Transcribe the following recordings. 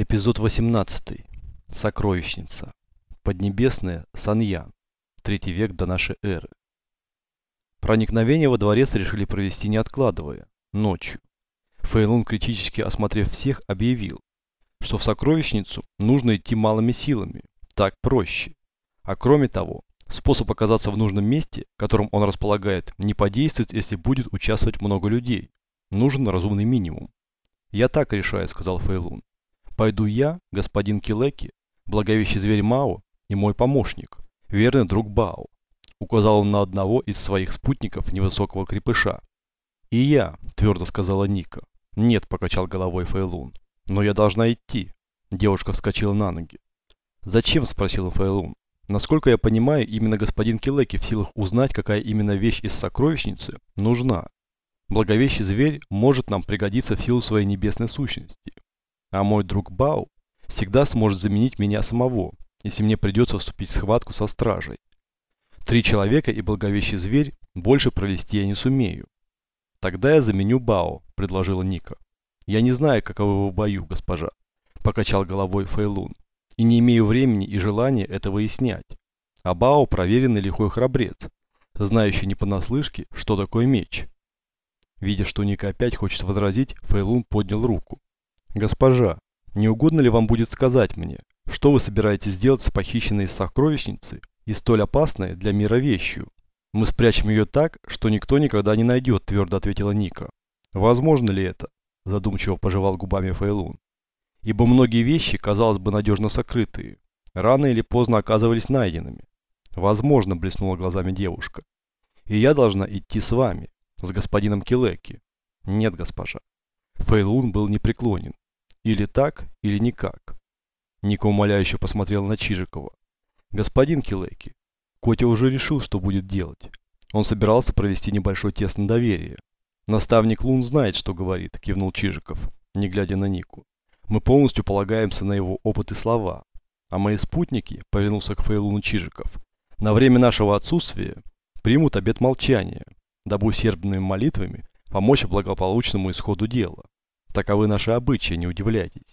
Эпизод 18. Сокровищница. Поднебесная Саньян. Третий век до нашей эры. Проникновение во дворец решили провести не откладывая, ночью. Фейлун, критически осмотрев всех, объявил, что в сокровищницу нужно идти малыми силами, так проще. А кроме того, способ оказаться в нужном месте, которым он располагает, не подействует, если будет участвовать много людей. Нужен разумный минимум. «Я так решаю», — сказал Фейлун. Пойду я, господин Килеки, благовещий зверь Мао и мой помощник, верный друг Бао. Указал он на одного из своих спутников невысокого крепыша. И я, твердо сказала Ника. Нет, покачал головой Фейлун. Но я должна идти. Девушка вскочила на ноги. Зачем, спросил Фейлун. Насколько я понимаю, именно господин Килеки в силах узнать, какая именно вещь из сокровищницы нужна. Благовещий зверь может нам пригодиться в силу своей небесной сущности. А мой друг Бау всегда сможет заменить меня самого, если мне придется вступить в схватку со стражей. Три человека и благовещий зверь больше провести я не сумею. Тогда я заменю Бао, предложила Ника. Я не знаю, каковы вы бою, госпожа, покачал головой Фейлун. И не имею времени и желания это выяснять. А Бао проверенный лихой храбрец, знающий не понаслышке, что такое меч. Видя, что Ника опять хочет возразить, Фейлун поднял руку. «Госпожа, не угодно ли вам будет сказать мне, что вы собираетесь сделать с похищенной из сокровищницы и столь опасной для мира вещью? Мы спрячем ее так, что никто никогда не найдет», твердо ответила Ника. «Возможно ли это?» задумчиво пожевал губами Фейлун. «Ибо многие вещи, казалось бы, надежно сокрытые, рано или поздно оказывались найденными. Возможно, блеснула глазами девушка. И я должна идти с вами, с господином Килеки. Нет, госпожа. Фейлун был непреклонен. Или так, или никак. Ника умоляюще посмотрел на Чижикова. Господин Килеки, Котя уже решил, что будет делать. Он собирался провести небольшой тест на доверие. Наставник Лун знает, что говорит, кивнул Чижиков, не глядя на Нику. Мы полностью полагаемся на его опыт и слова. А мои спутники, повернулся к Фейлуну Чижиков, на время нашего отсутствия примут обет молчания, дабы усердными молитвами помочь благополучному исходу дела. Таковы наши обычаи, не удивляйтесь.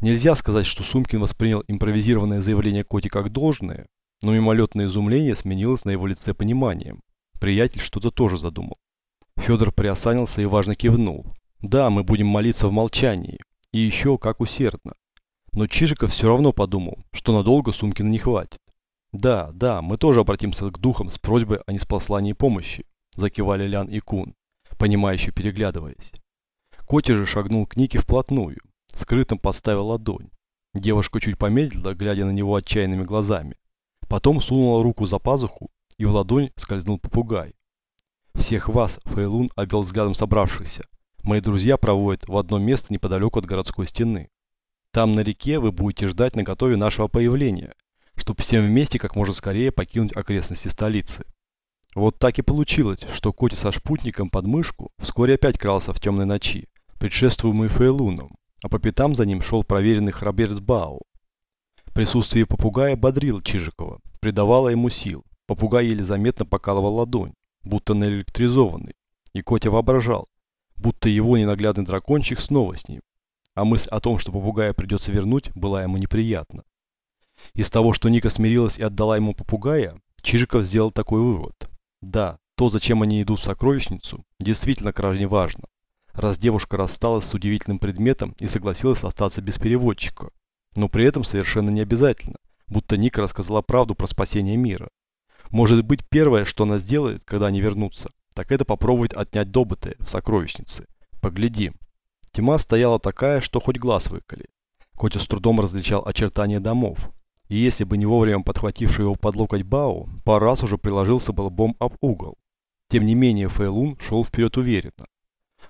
Нельзя сказать, что Сумкин воспринял импровизированное заявление Коти как должное, но мимолетное изумление сменилось на его лице пониманием. Приятель что-то тоже задумал. Федор приосанился и важно кивнул. Да, мы будем молиться в молчании. И еще как усердно. Но Чижиков все равно подумал, что надолго Сумкина не хватит. Да, да, мы тоже обратимся к духам с просьбой о неспослании помощи, закивали Лян и Кун, понимающе переглядываясь. Коти же шагнул к Нике вплотную, скрытым подставил ладонь. Девушка чуть помедлила, глядя на него отчаянными глазами. Потом сунула руку за пазуху, и в ладонь скользнул попугай. «Всех вас, Фейлун обвел взглядом собравшихся. Мои друзья проводят в одно место неподалеку от городской стены. Там на реке вы будете ждать на готове нашего появления, чтобы всем вместе как можно скорее покинуть окрестности столицы. Вот так и получилось, что Коти со шпутником под мышку вскоре опять крался в темной ночи, предшествуемый Фейлуном, а по пятам за ним шел проверенный храбрец Бау. Присутствие попугая бодрило Чижикова, придавало ему сил. Попугай еле заметно покалывал ладонь, будто наэлектризованный, и Котя воображал, будто его ненаглядный дракончик снова с ним. А мысль о том, что попугая придется вернуть, была ему неприятна. Из того, что Ника смирилась и отдала ему попугая, Чижиков сделал такой вывод. Да, то, зачем они идут в сокровищницу, действительно крайне важно раз девушка рассталась с удивительным предметом и согласилась остаться без переводчика. Но при этом совершенно не обязательно, будто Ника рассказала правду про спасение мира. Может быть, первое, что она сделает, когда они вернутся, так это попробовать отнять добытое в сокровищнице. Поглядим. Тьма стояла такая, что хоть глаз выколи. Котя с трудом различал очертания домов. И если бы не вовремя подхвативший его под локоть Бао, пару раз уже приложился бы лбом об угол. Тем не менее Фейлун шел вперед уверенно.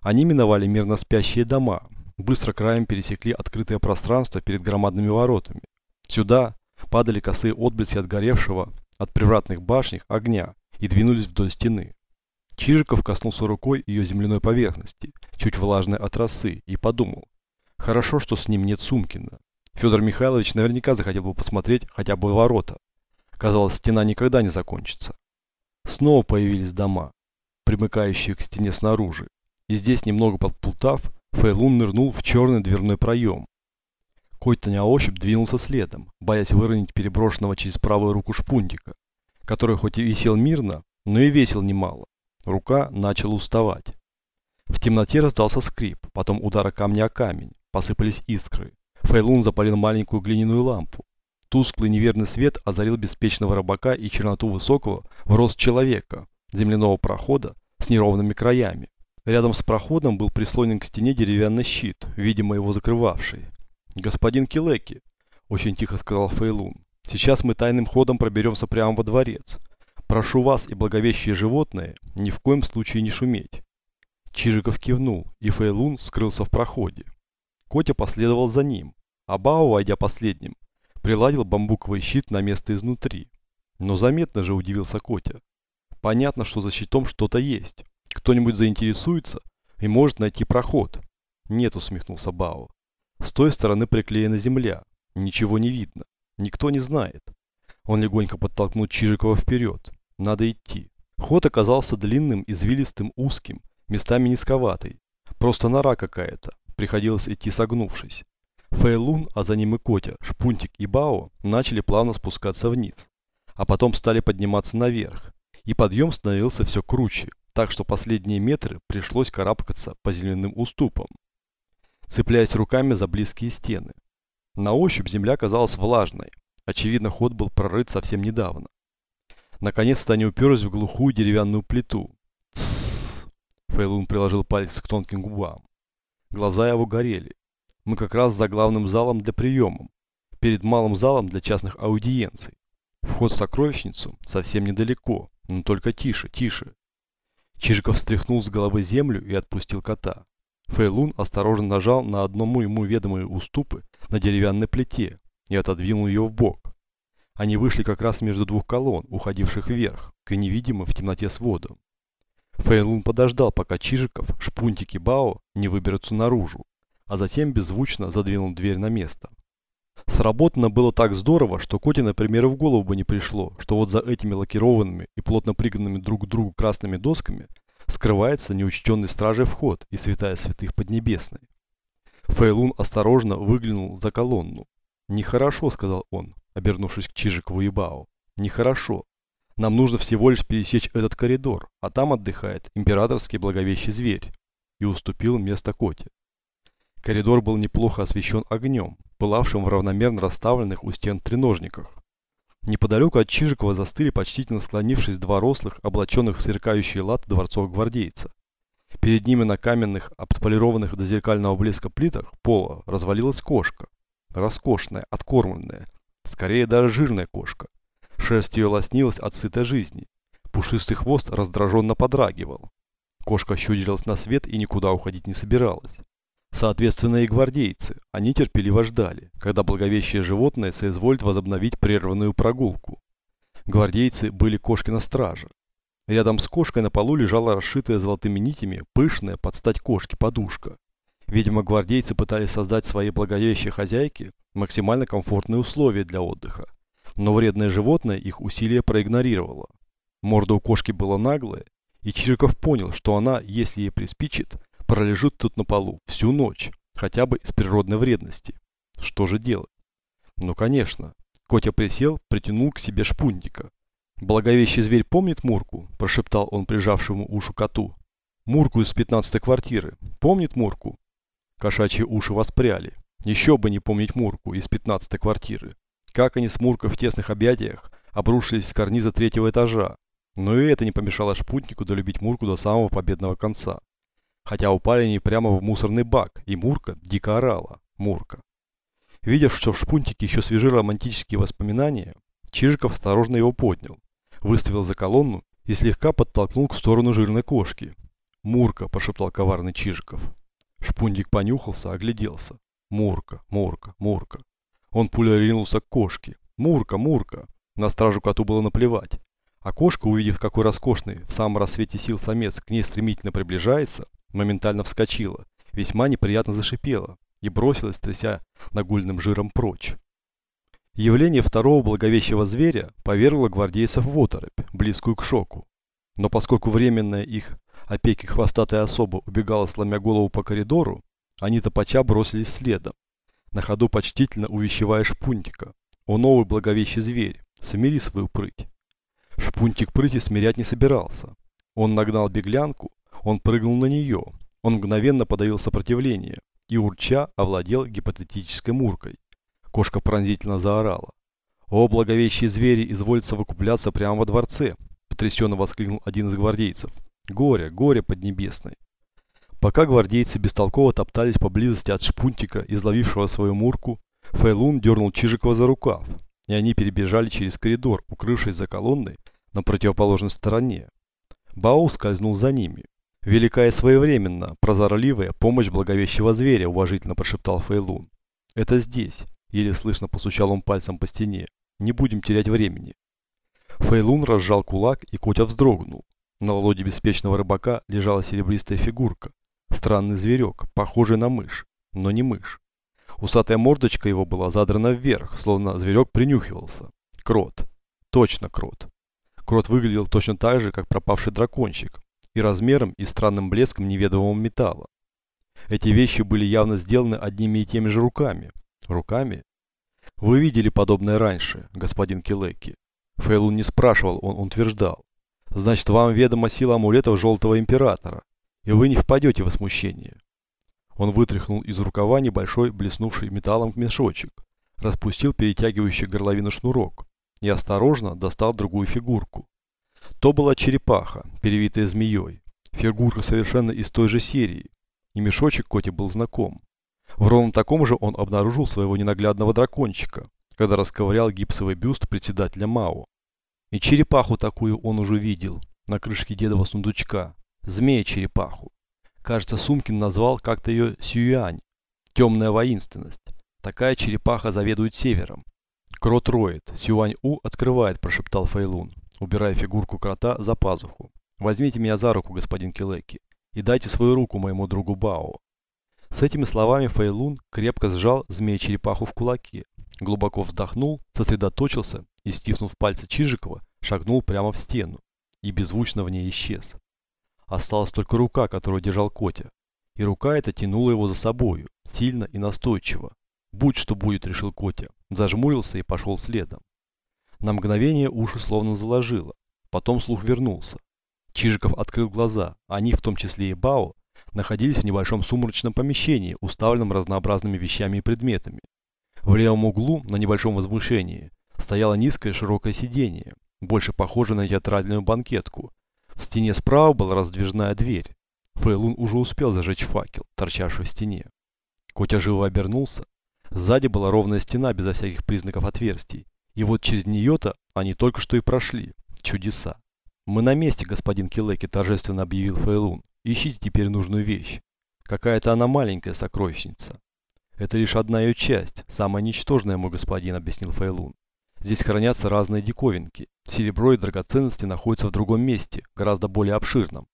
Они миновали мирно спящие дома, быстро краем пересекли открытое пространство перед громадными воротами. Сюда падали косые отблески от горевшего, от привратных башнях, огня и двинулись вдоль стены. Чижиков коснулся рукой ее земляной поверхности, чуть влажной от росы, и подумал. Хорошо, что с ним нет Сумкина. Федор Михайлович наверняка захотел бы посмотреть хотя бы ворота. Казалось, стена никогда не закончится. Снова появились дома, примыкающие к стене снаружи, и здесь, немного подплутав, Фейлун нырнул в черный дверной проем. Котя на ощупь двинулся следом, боясь выронить переброшенного через правую руку шпунтика, который хоть и висел мирно, но и весил немало. Рука начала уставать. В темноте раздался скрип, потом удары камня о камень, посыпались искры. Фейлун запалил маленькую глиняную лампу. Тусклый неверный свет озарил беспечного рыбака и черноту высокого в рост человека, земляного прохода с неровными краями. Рядом с проходом был прислонен к стене деревянный щит, видимо его закрывавший. «Господин Килеки», – очень тихо сказал Фейлун, – «сейчас мы тайным ходом проберемся прямо во дворец. Прошу вас и благовещие животные ни в коем случае не шуметь». Чижиков кивнул, и Фейлун скрылся в проходе. Котя последовал за ним, а Бао, войдя последним, приладил бамбуковый щит на место изнутри. Но заметно же удивился Котя. Понятно, что за щитом что-то есть. Кто-нибудь заинтересуется и может найти проход. Нет, усмехнулся Бао. С той стороны приклеена земля. Ничего не видно. Никто не знает. Он легонько подтолкнул Чижикова вперед. Надо идти. Ход оказался длинным, извилистым, узким, местами низковатый. Просто нора какая-то. Приходилось идти согнувшись. Фейлун, а за ним и Котя, Шпунтик и Бао начали плавно спускаться вниз. А потом стали подниматься наверх. И подъем становился все круче, так что последние метры пришлось карабкаться по земляным уступам цепляясь руками за близкие стены. На ощупь земля казалась влажной. Очевидно, ход был прорыт совсем недавно. Наконец-то они уперлись в глухую деревянную плиту. Тссс. Фейлун приложил палец к тонким губам. Глаза его горели. Мы как раз за главным залом для приемов. Перед малым залом для частных аудиенций. Вход в сокровищницу совсем недалеко, но только тише, тише. Чижиков встряхнул с головы землю и отпустил кота. Фейлун осторожно нажал на одному ему ведомые уступы на деревянной плите и отодвинул ее в бок. Они вышли как раз между двух колонн, уходивших вверх, к невидимым в темноте сводам. Фейлун подождал, пока Чижиков, Шпунтик и Бао не выберутся наружу, а затем беззвучно задвинул дверь на место. Сработано было так здорово, что Коте, например, и в голову бы не пришло, что вот за этими лакированными и плотно пригнанными друг к другу красными досками скрывается неучтенный стражей вход и святая святых Поднебесной. Фейлун осторожно выглянул за колонну. «Нехорошо», — сказал он, обернувшись к Чижикову и Бао. «Нехорошо. Нам нужно всего лишь пересечь этот коридор, а там отдыхает императорский благовещий зверь». И уступил место Коте. Коридор был неплохо освещен огнем, пылавшим в равномерно расставленных у стен треножниках. Неподалеку от Чижикова застыли, почтительно склонившись, два рослых, облаченных в сверкающие латы дворцовых гвардейца. Перед ними на каменных, отполированных до зеркального блеска плитах пола развалилась кошка. Роскошная, откормленная, скорее даже жирная кошка. Шерсть ее лоснилась от сытой жизни. Пушистый хвост раздраженно подрагивал. Кошка щурилась на свет и никуда уходить не собиралась. Соответственно и гвардейцы, они терпеливо ждали, когда благовещее животное соизволит возобновить прерванную прогулку. Гвардейцы были кошки на страже. Рядом с кошкой на полу лежала расшитая золотыми нитями пышная под стать кошке подушка. Видимо, гвардейцы пытались создать своей благовещей хозяйке максимально комфортные условия для отдыха. Но вредное животное их усилия проигнорировало. Морда у кошки была наглая, и Чириков понял, что она, если ей приспичит, пролежит тут на полу всю ночь, хотя бы из природной вредности. Что же делать? Ну, конечно. Котя присел, притянул к себе шпунтика. «Благовещий зверь помнит Мурку?» – прошептал он прижавшему ушу коту. «Мурку из пятнадцатой квартиры. Помнит Мурку?» Кошачьи уши воспряли. Еще бы не помнить Мурку из пятнадцатой квартиры. Как они с Муркой в тесных объятиях обрушились с карниза третьего этажа. Но и это не помешало шпутнику долюбить Мурку до самого победного конца хотя упали они прямо в мусорный бак, и Мурка дико орала. Мурка. Видя, что в шпунтике еще свежи романтические воспоминания, Чижиков осторожно его поднял, выставил за колонну и слегка подтолкнул к сторону жирной кошки. «Мурка», – пошептал коварный Чижиков. Шпунтик понюхался, огляделся. «Мурка, Мурка, Мурка». Он пулей ринулся к кошке. «Мурка, Мурка». На стражу коту было наплевать. А кошка, увидев, какой роскошный в самом рассвете сил самец к ней стремительно приближается, моментально вскочила, весьма неприятно зашипела и бросилась, тряся нагульным жиром прочь. Явление второго благовещего зверя повергло гвардейцев в оторопь, близкую к шоку. Но поскольку временная их опеки хвостатая особа убегала, сломя голову по коридору, они топача бросились следом. на ходу почтительно увещевая Шпунтика. «О новый благовещий зверь, смири свою прыть». Шпунтик прыти смирять не собирался. Он нагнал беглянку, он прыгнул на нее, он мгновенно подавил сопротивление и, урча, овладел гипотетической муркой. Кошка пронзительно заорала. «О, благовещие звери, изволится выкупляться прямо во дворце!» Потрясенно воскликнул один из гвардейцев. «Горе, горе поднебесное!» Пока гвардейцы бестолково топтались поблизости от шпунтика, изловившего свою мурку, Фейлун дернул Чижикова за рукав, и они перебежали через коридор, укрывшись за колонной на противоположной стороне. Бау скользнул за ними. «Велика и своевременно, прозорливая помощь благовещего зверя», уважительно прошептал Фейлун. «Это здесь», еле слышно постучал он пальцем по стене. «Не будем терять времени». Фейлун разжал кулак, и Котя вздрогнул. На ладони беспечного рыбака лежала серебристая фигурка. Странный зверек, похожий на мышь, но не мышь. Усатая мордочка его была задрана вверх, словно зверек принюхивался. Крот. Точно крот. Крот выглядел точно так же, как пропавший дракончик, и размером, и странным блеском неведомого металла. Эти вещи были явно сделаны одними и теми же руками. Руками? Вы видели подобное раньше, господин Килеки. Фейлун не спрашивал, он утверждал. Значит, вам ведома сила амулетов Желтого Императора, и вы не впадете в смущение. Он вытряхнул из рукава небольшой, блеснувший металлом мешочек, распустил перетягивающий горловину шнурок и осторожно достал другую фигурку. То была черепаха, перевитая змеей. Фигурка совершенно из той же серии, и мешочек Коте был знаком. В ровно таком же он обнаружил своего ненаглядного дракончика, когда расковырял гипсовый бюст председателя МАО. И черепаху такую он уже видел на крышке дедова сундучка, змея-черепаху. Кажется, Сумкин назвал как-то ее Сююань, темная воинственность. Такая черепаха заведует севером. Крот роет, Сюань-У открывает, прошептал Фейлун, убирая фигурку крота за пазуху. Возьмите меня за руку, господин Килеки, и дайте свою руку моему другу Бао. С этими словами Фейлун крепко сжал змея-черепаху в кулаке, глубоко вздохнул, сосредоточился и, стиснув пальцы Чижикова, шагнул прямо в стену и беззвучно в ней исчез. Осталась только рука, которую держал Котя. И рука эта тянула его за собою, сильно и настойчиво. «Будь что будет», — решил Котя. Зажмурился и пошел следом. На мгновение уши словно заложило. Потом слух вернулся. Чижиков открыл глаза. Они, в том числе и Бао, находились в небольшом сумрачном помещении, уставленном разнообразными вещами и предметами. В левом углу, на небольшом возвышении, стояло низкое широкое сиденье, больше похожее на театральную банкетку. В стене справа была раздвижная дверь. Фейлун уже успел зажечь факел, торчавший в стене. Котя живо обернулся. Сзади была ровная стена безо всяких признаков отверстий. И вот через нее-то они только что и прошли. Чудеса. «Мы на месте, господин Килеки», торжественно объявил Фейлун. «Ищите теперь нужную вещь. Какая-то она маленькая сокровищница. Это лишь одна ее часть, самая ничтожная, мой господин, объяснил Фейлун. Здесь хранятся разные диковинки. Серебро и драгоценности находятся в другом месте, гораздо более обширном.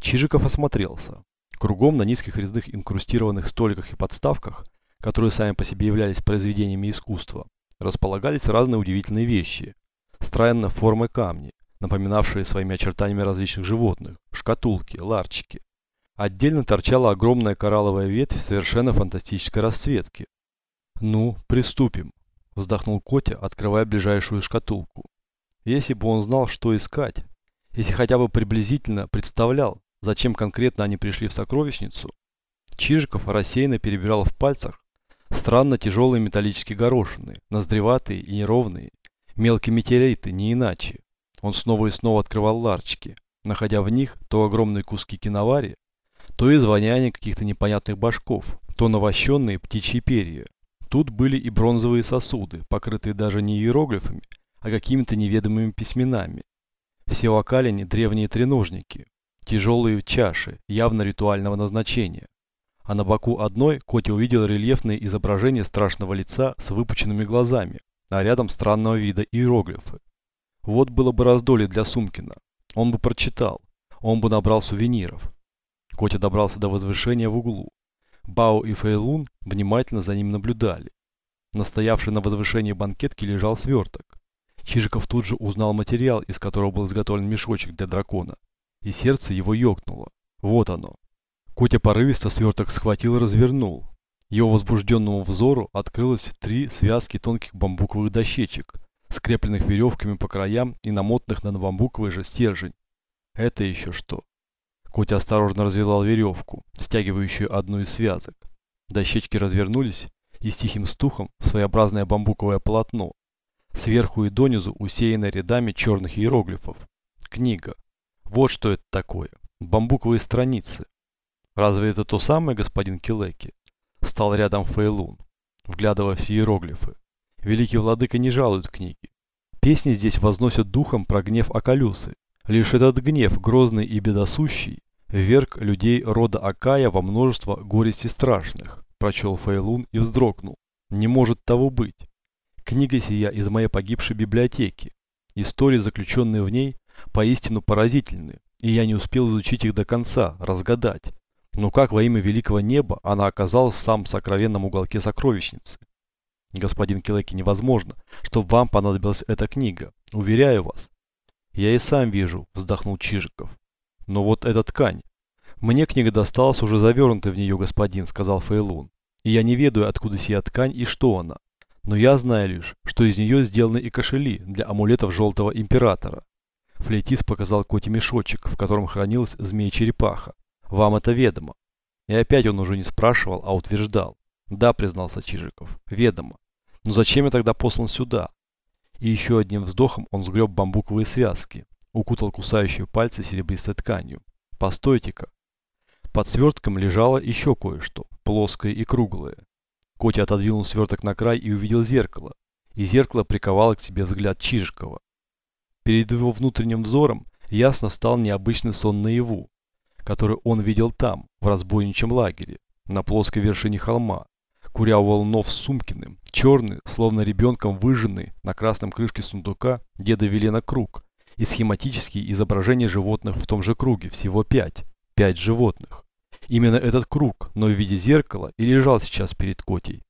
Чижиков осмотрелся. Кругом на низких резных инкрустированных столиках и подставках, которые сами по себе являлись произведениями искусства, располагались разные удивительные вещи. Странно формы камни, напоминавшие своими очертаниями различных животных, шкатулки, ларчики. Отдельно торчала огромная коралловая ветвь совершенно фантастической расцветки. «Ну, приступим», – вздохнул Котя, открывая ближайшую шкатулку. Если бы он знал, что искать, если хотя бы приблизительно представлял, зачем конкретно они пришли в сокровищницу, Чижиков рассеянно перебирал в пальцах странно тяжелые металлические горошины, ноздреватые и неровные, мелкие метеориты, не иначе. Он снова и снова открывал ларчики, находя в них то огромные куски киновари, то изваяние каких-то непонятных башков, то навощенные птичьи перья. Тут были и бронзовые сосуды, покрытые даже не иероглифами, а какими-то неведомыми письменами. Все окалини древние треножники, тяжелые чаши, явно ритуального назначения. А на боку одной Котя увидел рельефное изображение страшного лица с выпученными глазами, а рядом странного вида иероглифы. Вот было бы раздолье для Сумкина. Он бы прочитал, он бы набрал сувениров. Котя добрался до возвышения в углу. Бао и Фейлун внимательно за ним наблюдали. Настоявший на возвышении банкетки лежал сверток. Чижиков тут же узнал материал, из которого был изготовлен мешочек для дракона. И сердце его ёкнуло. Вот оно. Котя порывисто сверток схватил и развернул. Его возбужденному взору открылось три связки тонких бамбуковых дощечек, скрепленных веревками по краям и намотанных на бамбуковый же стержень. Это еще что? Котя осторожно развязал веревку, стягивающую одну из связок. Дощечки развернулись, и с тихим стухом своеобразное бамбуковое полотно, сверху и донизу усеянное рядами черных иероглифов. Книга. Вот что это такое. Бамбуковые страницы. Разве это то самое, господин Килеки? Стал рядом Фейлун, вглядываясь в иероглифы. Великий владыка не жалует книги. Песни здесь возносят духом про гнев Акалюсы. Лишь этот гнев, грозный и бедосущий, вверг людей рода Акая во множество горести страшных, прочел Фейлун и вздрогнул. Не может того быть. Книга сия из моей погибшей библиотеки. Истории, заключенные в ней, поистину поразительны, и я не успел изучить их до конца, разгадать. Но как во имя великого неба она оказалась в самом сокровенном уголке сокровищницы? Господин Килеки, невозможно, чтобы вам понадобилась эта книга. Уверяю вас. Я и сам вижу, вздохнул Чижиков. Но вот эта ткань. Мне книга досталась уже завернутой в нее, господин, сказал Фейлун. И я не ведаю, откуда сия ткань и что она. Но я знаю лишь, что из нее сделаны и кошели для амулетов Желтого Императора. Флейтист показал Коте мешочек, в котором хранилась змея-черепаха. Вам это ведомо. И опять он уже не спрашивал, а утверждал. Да, признался Чижиков, ведомо. Но зачем я тогда послан сюда? И еще одним вздохом он сгреб бамбуковые связки, укутал кусающие пальцы серебристой тканью. Постойте-ка. Под свертком лежало еще кое-что, плоское и круглое. Котя отодвинул сверток на край и увидел зеркало. И зеркало приковало к себе взгляд Чижикова. Перед его внутренним взором ясно стал необычный сон наяву, который он видел там, в разбойничьем лагере, на плоской вершине холма, куря у волнов с Сумкиным, черный, словно ребенком выжженный на красном крышке сундука деда Велена круг и схематические изображения животных в том же круге, всего пять, пять животных. Именно этот круг, но в виде зеркала, и лежал сейчас перед Котей.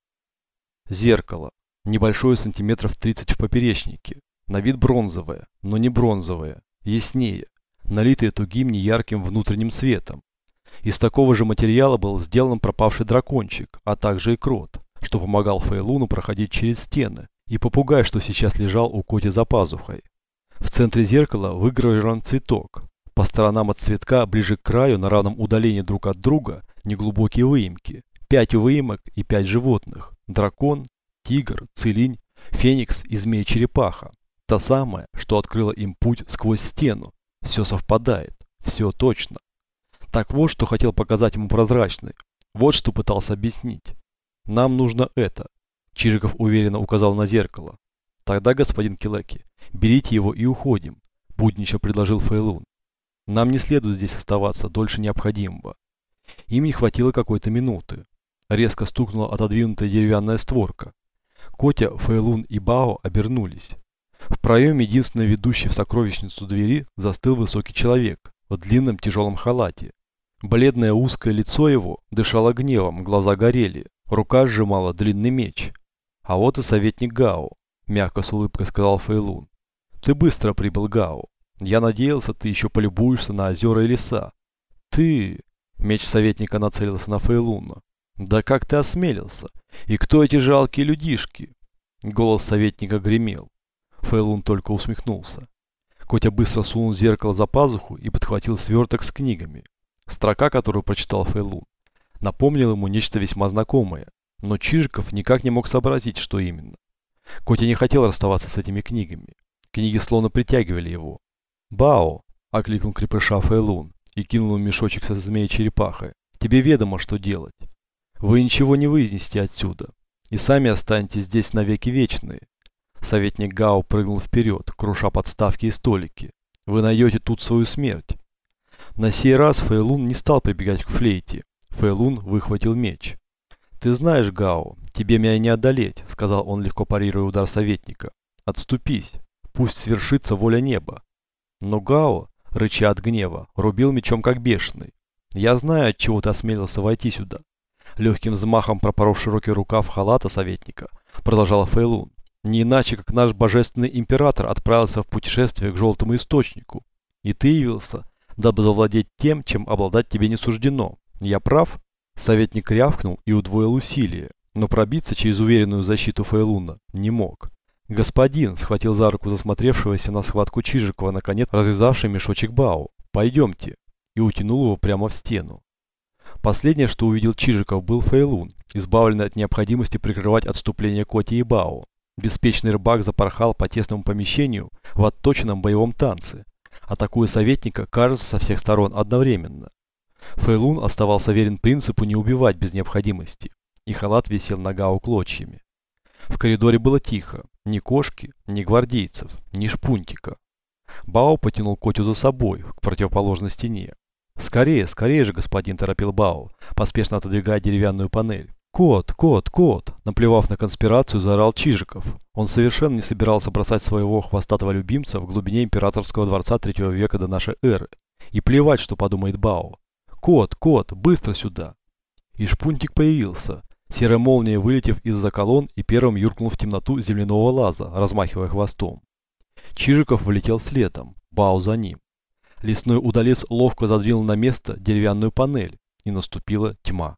Зеркало, небольшое сантиметров 30 в поперечнике, на вид бронзовое, но не бронзовое, яснее, налитое тугим неярким внутренним светом, из такого же материала был сделан пропавший дракончик, а также и крот, что помогал Фейлуну проходить через стены, и попугай, что сейчас лежал у Коти за пазухой. В центре зеркала выгравирован цветок. По сторонам от цветка, ближе к краю, на равном удалении друг от друга, неглубокие выемки. Пять выемок и пять животных. Дракон, тигр, целинь, феникс и змея-черепаха. Та самая, что открыла им путь сквозь стену. Все совпадает. Все точно. Так вот, что хотел показать ему прозрачный. Вот что пытался объяснить. Нам нужно это. Чижиков уверенно указал на зеркало. Тогда, господин Килеки, берите его и уходим, буднично предложил Фейлун. Нам не следует здесь оставаться дольше необходимого. Им не хватило какой-то минуты. Резко стукнула отодвинутая деревянная створка. Котя, Фейлун и Бао обернулись. В проеме единственной ведущей в сокровищницу двери застыл высокий человек в длинном тяжелом халате. Бледное узкое лицо его дышало гневом, глаза горели, рука сжимала длинный меч. А вот и советник Гао, мягко с улыбкой сказал Фейлун. Ты быстро прибыл, Гао. Я надеялся, ты еще полюбуешься на озера и леса. Ты... Меч советника нацелился на Фейлуна. Да как ты осмелился? И кто эти жалкие людишки? Голос советника гремел. Фейлун только усмехнулся. Котя быстро сунул зеркало за пазуху и подхватил сверток с книгами. Строка, которую прочитал Фейлун, напомнила ему нечто весьма знакомое, но Чижиков никак не мог сообразить, что именно. Котя не хотел расставаться с этими книгами. Книги словно притягивали его. «Бао!» – окликнул крепыша Фейлун и кинул ему мешочек со змеей-черепахой. «Тебе ведомо, что делать. Вы ничего не вынесете отсюда, и сами останетесь здесь навеки вечные». Советник Гао прыгнул вперед, круша подставки и столики. «Вы найдете тут свою смерть. На сей раз Фейлун не стал прибегать к флейте. Фейлун выхватил меч. «Ты знаешь, Гао, тебе меня не одолеть», — сказал он, легко парируя удар советника. «Отступись, пусть свершится воля неба». Но Гао, рыча от гнева, рубил мечом как бешеный. «Я знаю, от чего ты осмелился войти сюда». Легким взмахом пропоров широкий рукав халата советника, продолжала Фейлун. «Не иначе, как наш божественный император отправился в путешествие к желтому источнику. И ты явился, дабы завладеть тем, чем обладать тебе не суждено. Я прав? Советник рявкнул и удвоил усилия, но пробиться через уверенную защиту Фейлуна не мог. «Господин!» – схватил за руку засмотревшегося на схватку Чижикова, наконец развязавший мешочек Бау. «Пойдемте!» и утянул его прямо в стену. Последнее, что увидел Чижиков, был Фейлун, избавленный от необходимости прикрывать отступление Коти и Бао. Беспечный рыбак запорхал по тесному помещению в отточенном боевом танце, атакуя советника, кажется, со всех сторон одновременно. Фейлун оставался верен принципу не убивать без необходимости, и халат висел на Гау клочьями. В коридоре было тихо, ни кошки, ни гвардейцев, ни шпунтика. Бао потянул Котю за собой, к противоположной стене. «Скорее, скорее же, господин!» – торопил Бао, поспешно отодвигая деревянную панель. «Кот, кот, кот!» – наплевав на конспирацию, заорал Чижиков. Он совершенно не собирался бросать своего хвостатого любимца в глубине императорского дворца третьего века до нашей эры. И плевать, что подумает Бао. «Кот, кот, быстро сюда!» И шпунтик появился, серая молния вылетев из-за колонн и первым юркнул в темноту земляного лаза, размахивая хвостом. Чижиков влетел следом, Бао за ним. Лесной удалец ловко задвинул на место деревянную панель, и наступила тьма.